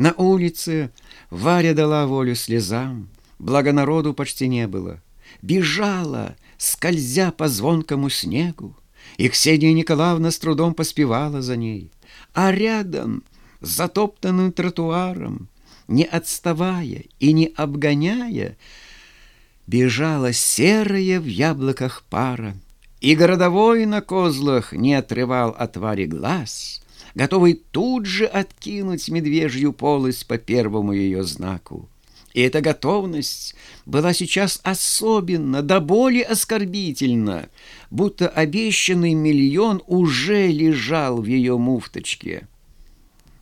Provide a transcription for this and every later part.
На улице Варя дала волю слезам, благо народу почти не было. Бежала, скользя по звонкому снегу, и Ксения Николаевна с трудом поспевала за ней. А рядом, затоптанным тротуаром, не отставая и не обгоняя, бежала серая в яблоках пара, и городовой на козлах не отрывал от Вари глаз, готовый тут же откинуть медвежью полость по первому ее знаку. И эта готовность была сейчас особенно, до боли оскорбительна, будто обещанный миллион уже лежал в ее муфточке.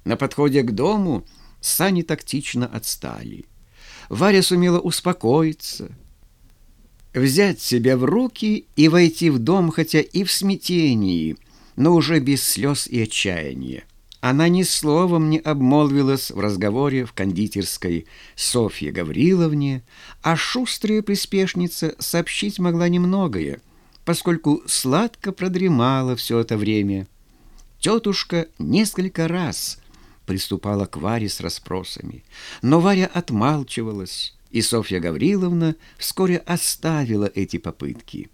На подходе к дому сани тактично отстали. Варя сумела успокоиться, взять себя в руки и войти в дом, хотя и в смятении, но уже без слез и отчаяния. Она ни словом не обмолвилась в разговоре в кондитерской Софье Гавриловне, а шустрая приспешница сообщить могла немногое, поскольку сладко продремала все это время. Тетушка несколько раз приступала к Варе с расспросами, но Варя отмалчивалась, и Софья Гавриловна вскоре оставила эти попытки.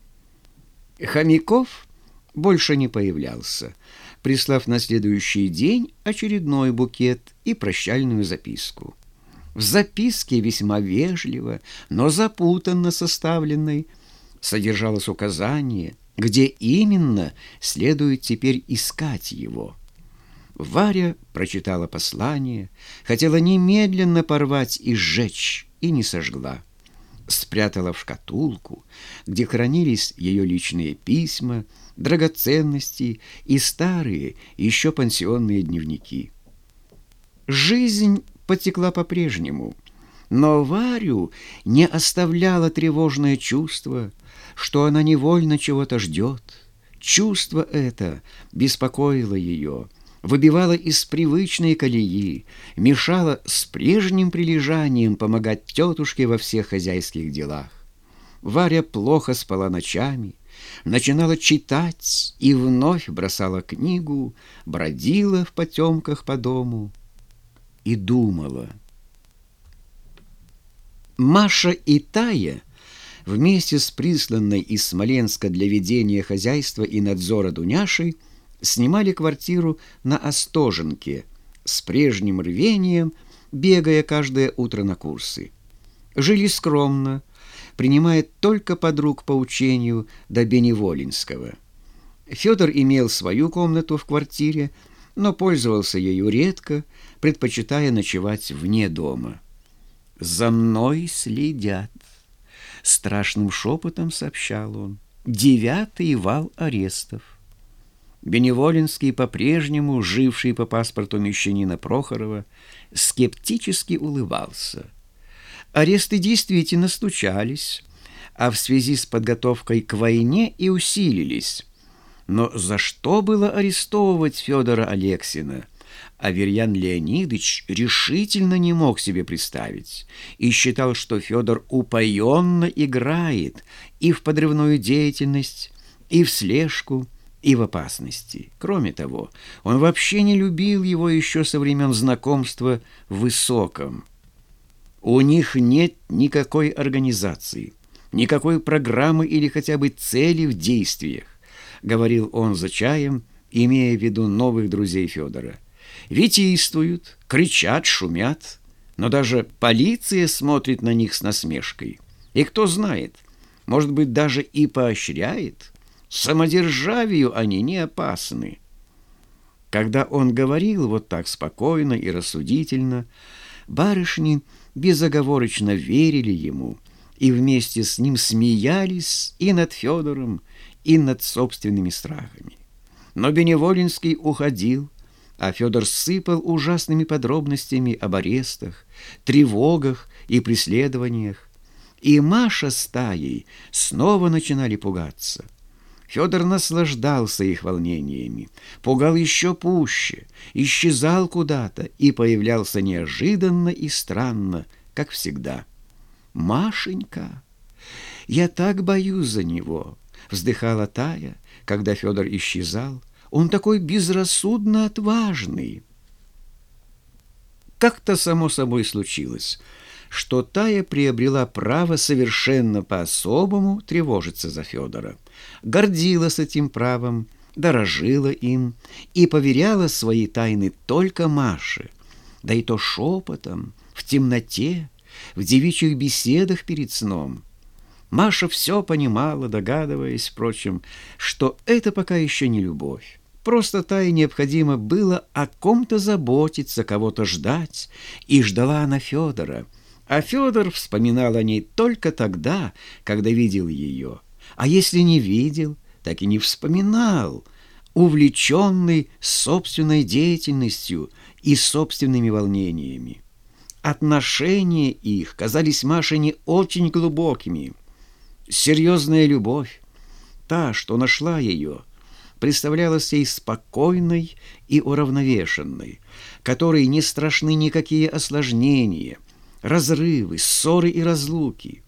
Хомяков больше не появлялся, прислав на следующий день очередной букет и прощальную записку. В записке весьма вежливо, но запутанно составленной содержалось указание, где именно следует теперь искать его. Варя прочитала послание, хотела немедленно порвать и сжечь, и не сожгла. Спрятала в шкатулку, где хранились ее личные письма, драгоценности и старые, еще пансионные дневники. Жизнь потекла по-прежнему, но Варю не оставляло тревожное чувство, что она невольно чего-то ждет. Чувство это беспокоило ее, выбивало из привычной колеи, мешало с прежним прилежанием помогать тетушке во всех хозяйских делах. Варя плохо спала ночами, начинала читать и вновь бросала книгу, бродила в потемках по дому и думала. Маша и Тая вместе с присланной из Смоленска для ведения хозяйства и надзора Дуняшей снимали квартиру на Остоженке с прежним рвением, бегая каждое утро на курсы. Жили скромно, принимает только подруг по учению до Беневолинского. Федор имел свою комнату в квартире, но пользовался ею редко, предпочитая ночевать вне дома. «За мной следят», — страшным шепотом сообщал он. «Девятый вал арестов». Беневолинский, по-прежнему живший по паспорту мещанина Прохорова, скептически улыбался. Аресты действительно стучались, а в связи с подготовкой к войне и усилились. Но за что было арестовывать Федора Алексина? Аверьян Леонидович решительно не мог себе представить и считал, что Федор упоенно играет и в подрывную деятельность, и в слежку, и в опасности. Кроме того, он вообще не любил его еще со времен знакомства в Высоком. У них нет никакой организации, никакой программы или хотя бы цели в действиях, говорил он за чаем, имея в виду новых друзей Федора. Витийствуют, кричат, шумят, но даже полиция смотрит на них с насмешкой. И кто знает, может быть, даже и поощряет. Самодержавию они не опасны. Когда он говорил вот так спокойно и рассудительно, барышни безоговорочно верили ему и вместе с ним смеялись и над Федором, и над собственными страхами. Но Беневолинский уходил, а Федор сыпал ужасными подробностями об арестах, тревогах и преследованиях. И Маша с Таей снова начинали пугаться. Федор наслаждался их волнениями, пугал еще пуще, исчезал куда-то и появлялся неожиданно и странно, как всегда. «Машенька, я так боюсь за него!» — вздыхала Тая, когда Федор исчезал. «Он такой безрассудно отважный!» как-то само собой случилось, что Тая приобрела право совершенно по-особому тревожиться за Федора, гордилась этим правом, дорожила им и поверяла свои тайны только Маше, да и то шепотом, в темноте, в девичьих беседах перед сном. Маша все понимала, догадываясь, впрочем, что это пока еще не любовь. Просто Тае необходимо было о ком-то заботиться, кого-то ждать, и ждала она Федора. А Федор вспоминал о ней только тогда, когда видел ее. А если не видел, так и не вспоминал, увлеченный собственной деятельностью и собственными волнениями. Отношения их казались Маше не очень глубокими. Серьезная любовь, та, что нашла ее – представлялась ей спокойной и уравновешенной, которой не страшны никакие осложнения, разрывы, ссоры и разлуки.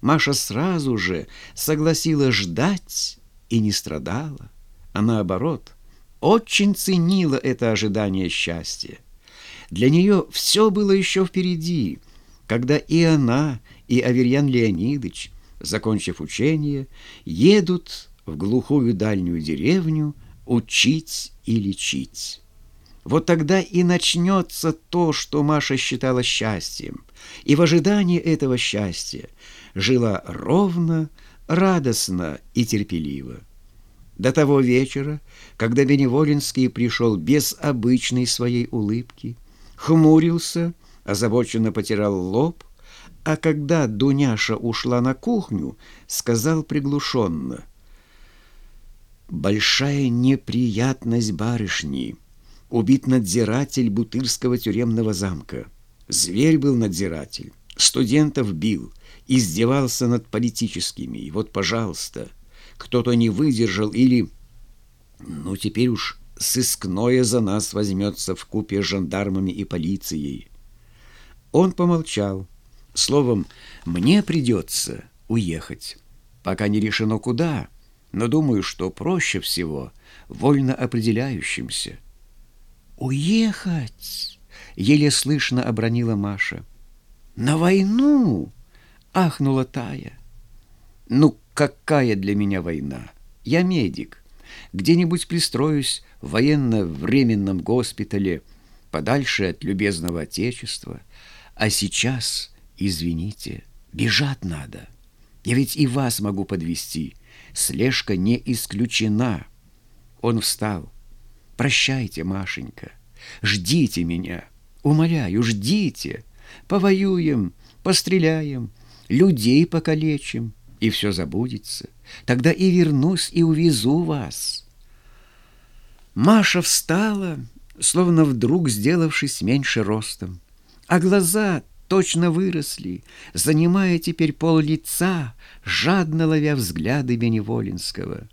Маша сразу же согласилась ждать и не страдала, а наоборот, очень ценила это ожидание счастья. Для нее все было еще впереди, когда и она, и Аверьян Леонидович, закончив учение, едут в глухую дальнюю деревню учить и лечить. Вот тогда и начнется то, что Маша считала счастьем, и в ожидании этого счастья жила ровно, радостно и терпеливо. До того вечера, когда Беневолинский пришел без обычной своей улыбки, хмурился, озабоченно потирал лоб, а когда Дуняша ушла на кухню, сказал приглушенно — Большая неприятность барышни. Убит надзиратель Бутырского тюремного замка. Зверь был надзиратель, студентов бил, издевался над политическими. И вот, пожалуйста, кто-то не выдержал или... Ну, теперь уж сыскное за нас возьмется в купе с жандармами и полицией. Он помолчал. Словом, мне придется уехать. Пока не решено куда, но думаю, что проще всего вольно определяющимся. «Уехать!» — еле слышно обронила Маша. «На войну!» — ахнула Тая. «Ну, какая для меня война? Я медик. Где-нибудь пристроюсь в военно-временном госпитале, подальше от любезного отечества. А сейчас, извините, бежать надо. Я ведь и вас могу подвести слежка не исключена. Он встал. «Прощайте, Машенька, ждите меня, умоляю, ждите. Повоюем, постреляем, людей покалечим, и все забудется. Тогда и вернусь и увезу вас». Маша встала, словно вдруг сделавшись меньше ростом, а глаза точно выросли, занимая теперь пол лица, жадно ловя взгляды Беневолинского.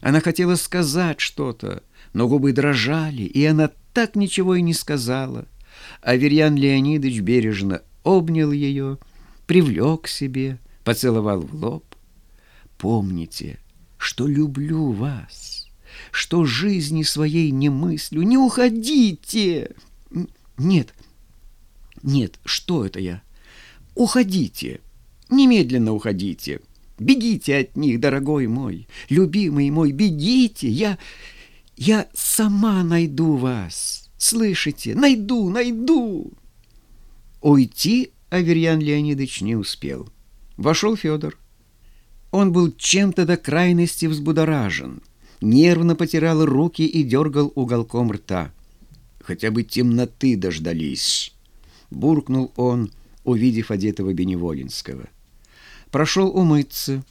Она хотела сказать что-то, но губы дрожали, и она так ничего и не сказала. Аверьян Леонидович бережно обнял ее, привлек к себе, поцеловал в лоб. «Помните, что люблю вас, что жизни своей не мыслю. Не уходите!» «Нет, нет, что это я? Уходите, немедленно уходите. Бегите от них, дорогой мой, любимый мой, бегите. Я, я сама найду вас. Слышите? Найду, найду. Уйти Аверьян Леонидович не успел. Вошел Федор. Он был чем-то до крайности взбудоражен, нервно потирал руки и дергал уголком рта. Хотя бы темноты дождались буркнул он, увидев одетого Беневолинского. Прошел умыться.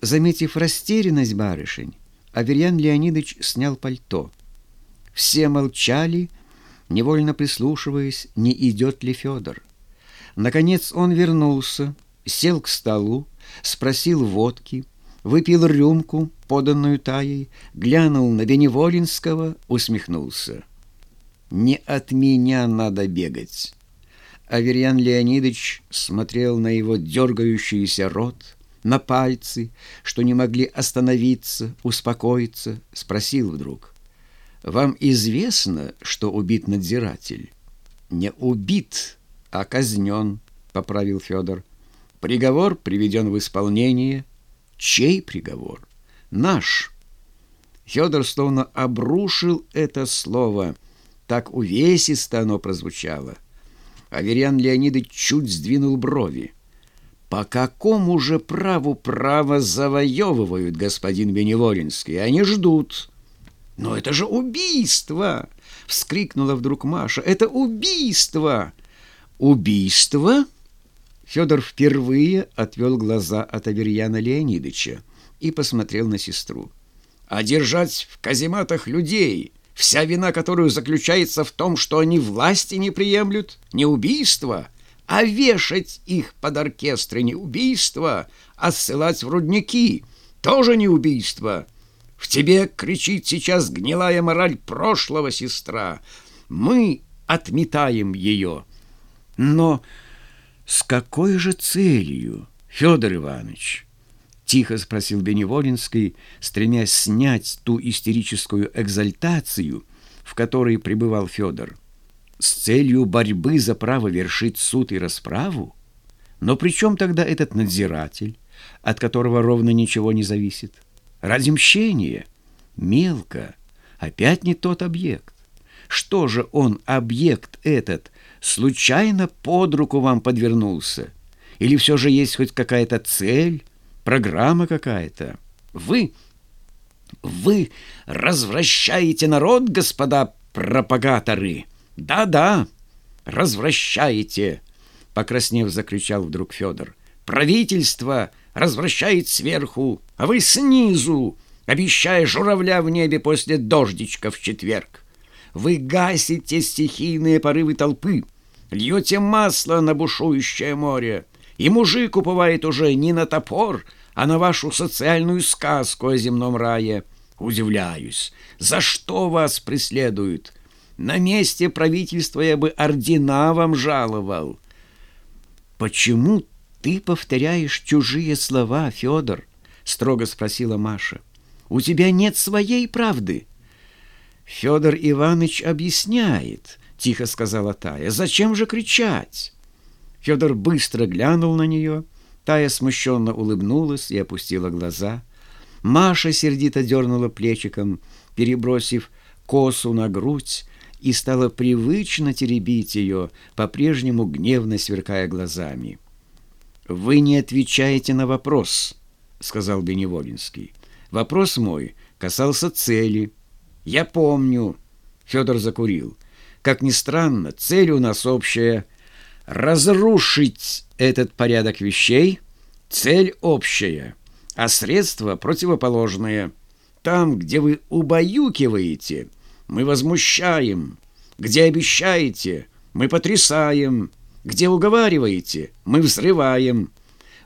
Заметив растерянность барышень, Аверьян Леонидович снял пальто. Все молчали, невольно прислушиваясь, не идет ли Федор. Наконец он вернулся, сел к столу, спросил водки, выпил рюмку, поданную Таей, глянул на Беневолинского, усмехнулся. «Не от меня надо бегать. Аверьян Леонидович смотрел на его дергающийся рот, на пальцы, что не могли остановиться, успокоиться, спросил вдруг. «Вам известно, что убит надзиратель?» Не убит, а казнен, поправил Федор. Приговор приведен в исполнение. Чей приговор? Наш. Федор словно обрушил это слово. Так увесисто оно прозвучало. Аверьян Леонидович чуть сдвинул брови. По какому же праву право завоевывают, господин Беневолинский? Они ждут. Но это же убийство! Вскрикнула вдруг Маша. Это убийство! Убийство? Федор впервые отвел глаза от Аверьяна Леонидовича и посмотрел на сестру. А держать в казематах людей, вся вина которую заключается в том, что они власти не приемлют, не убийство — а вешать их под оркестры не убийство, а ссылать в рудники тоже не убийство. В тебе кричит сейчас гнилая мораль прошлого, сестра. Мы отметаем ее. Но с какой же целью, Федор Иванович? Тихо спросил Беневолинский, стремясь снять ту истерическую экзальтацию, в которой пребывал Федор с целью борьбы за право вершить суд и расправу? Но при чем тогда этот надзиратель, от которого ровно ничего не зависит? Ради мщения? Мелко. Опять не тот объект. Что же он, объект этот, случайно под руку вам подвернулся? Или все же есть хоть какая-то цель, программа какая-то? Вы... Вы развращаете народ, господа пропагаторы!» «Да-да, развращаете!» — покраснев, закричал вдруг Федор. «Правительство развращает сверху, а вы снизу, обещая журавля в небе после дождичка в четверг. Вы гасите стихийные порывы толпы, льете масло на бушующее море, и мужик уповает уже не на топор, а на вашу социальную сказку о земном рае. Удивляюсь, за что вас преследуют?» На месте правительства я бы ордена вам жаловал. Почему ты повторяешь чужие слова, Федор? Строго спросила Маша. У тебя нет своей правды. Федор Иванович объясняет, тихо сказала Тая. Зачем же кричать? Федор быстро глянул на нее. Тая смущенно улыбнулась и опустила глаза. Маша сердито дернула плечиком, перебросив косу на грудь, и стала привычно теребить ее, по-прежнему гневно сверкая глазами. «Вы не отвечаете на вопрос», — сказал Беневолинский. «Вопрос мой касался цели. Я помню». Федор закурил. «Как ни странно, цель у нас общая — разрушить этот порядок вещей. Цель общая, а средства противоположные. Там, где вы убаюкиваете — мы возмущаем. Где обещаете, мы потрясаем. Где уговариваете, мы взрываем.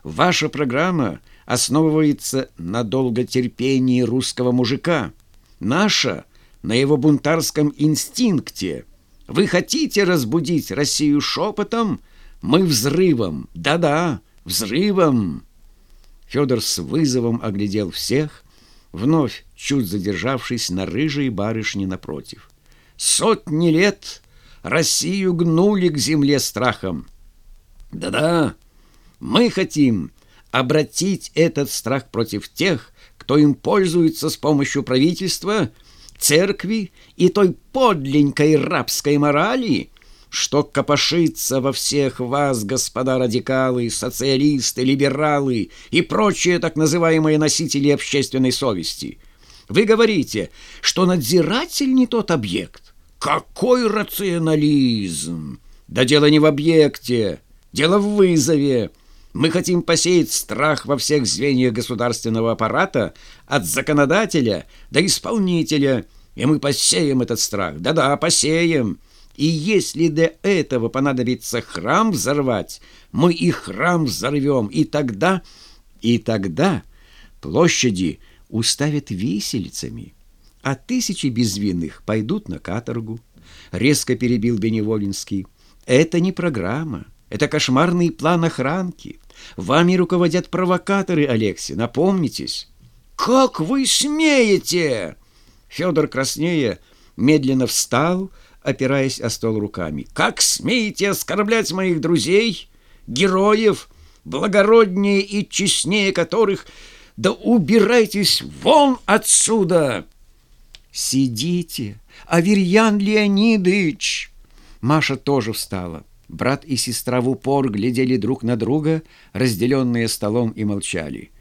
Ваша программа основывается на долготерпении русского мужика. Наша — на его бунтарском инстинкте. Вы хотите разбудить Россию шепотом? Мы взрывом. Да-да, взрывом. Федор с вызовом оглядел всех, вновь чуть задержавшись на рыжей барышне напротив. «Сотни лет Россию гнули к земле страхом. Да-да, мы хотим обратить этот страх против тех, кто им пользуется с помощью правительства, церкви и той подленькой рабской морали, что копошится во всех вас, господа радикалы, социалисты, либералы и прочие так называемые носители общественной совести. Вы говорите, что надзиратель не тот объект. Какой рационализм! Да дело не в объекте, дело в вызове. Мы хотим посеять страх во всех звеньях государственного аппарата от законодателя до исполнителя, и мы посеем этот страх. Да-да, посеем. И если до этого понадобится храм взорвать, мы и храм взорвем, и тогда, и тогда площади уставят виселицами, а тысячи безвинных пойдут на каторгу. Резко перебил Беневолинский. Это не программа, это кошмарный план охранки. Вами руководят провокаторы, Алексей, напомнитесь. «Как вы смеете?» Федор краснея медленно встал, опираясь о стол руками. «Как смеете оскорблять моих друзей, героев, благороднее и честнее которых? Да убирайтесь вон отсюда!» «Сидите, Аверьян Леонидыч!» Маша тоже встала. Брат и сестра в упор глядели друг на друга, разделенные столом, и молчали.